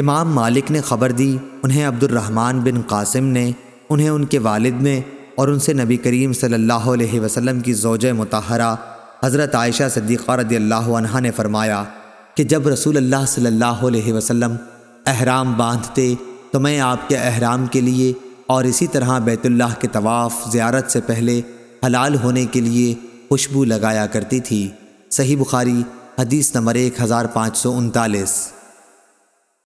امام مالک نے خبر دی، انہیں عبد الرحمن بن قاسم نے، انہیں ان کے والد نے اور ان سے نبی کریم صلی اللہ علیہ وسلم کی زوجہ متحرہ حضرت عائشہ صدیقہ رضی اللہ عنہ نے فرمایا کہ جب رسول اللہ صلی اللہ علیہ وسلم احرام باندھتے تو میں آپ کے احرام کے لیے اور اسی طرح بیت اللہ کے طواف زیارت سے پہلے حلال ہونے کے لیے خوشبو لگایا کرتی تھی۔ صحیح بخاری حدیث نمبر ایک ہزار پانچ سو انتالیس۔